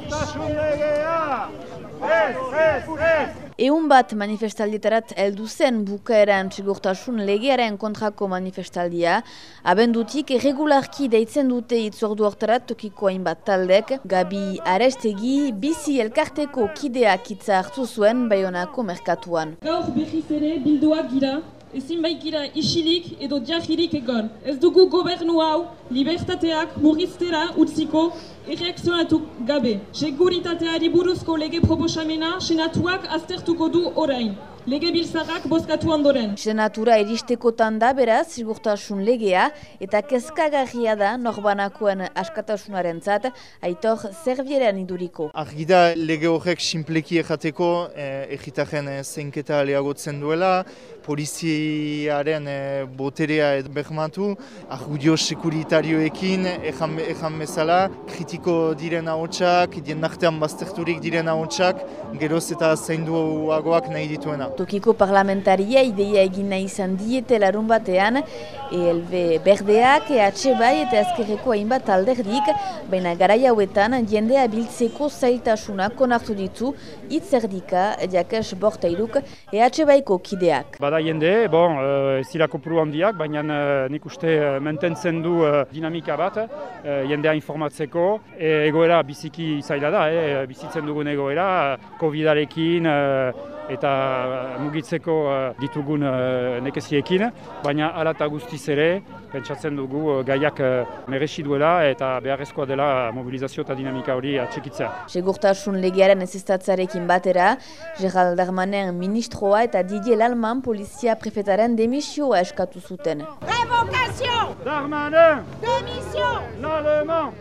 Segurtasun legea! Ez, ez, ez! Eun bat manifestaldietarat heldu zen bukaeran segurtasun legearen kontrako manifestaldia, abendutik irregularki deitzen dute itzordu hortarat tokiko hainbat taldek, Gabi Arestegi bizi elkarteko kideak itza hartu zuen Bayonako merkatuan. Gaur behiz ere bilduak gira, ezin baikira isilik edo diahirik egon. Ez dugu gobernu hau, libertateak murriztera utziko erreakzionatu gabe. Seguritateari buruzko lege proposamena senatuak aztertuko du orain. Lege biltzarrak bozkatu ondoren. Senatura eristekotan da beraz, sigurtasun legea, eta kezkagarria da norbanakoen askatasunaren zat, aitor zerbieran iduriko. Argida lege horrek simpleki errateko, eh, egitaren eh, zeinketa lehagotzen duela, poliziaren eh, boterea edo bermatu, argudio sekuritarioekin, ejan, ejan bezala, kritiko diren ahotsak, dienartean bazterturik diren ahotsak, geroz eta zainduagoak nahi dituena. Tokiko parlamentaria ideia egin izan diete larun batean, ELB berdeak, EH bai eta azkerreko hainbat alderdik, baina garai hauetan jendea biltzeko zailtasunak konartu ditu, itzerdika, jakes bortairuk, EH baiko kideak. Bada jende, bon, ez dira kopuru handiak, baina nik uste mententzen du dinamika bat, jendea informatzeko, egoera biziki zaila da, bizitzen dugun egoera, COVID-arekin, eta mugitzeko ditugun nekeziekin, baina ala eta guztiz ere, pentsatzen dugu gaiak merexi duela eta beharrezkoa dela mobilizazio eta dinamika hori atxekitzea. Segurtasun legearen ezestatzarekin batera, Gerald Darmanen ministroa eta Didier Lalman polizia prefetaren demisioa eskatu zuten. Révocation Darmanin! Démission L'allemand!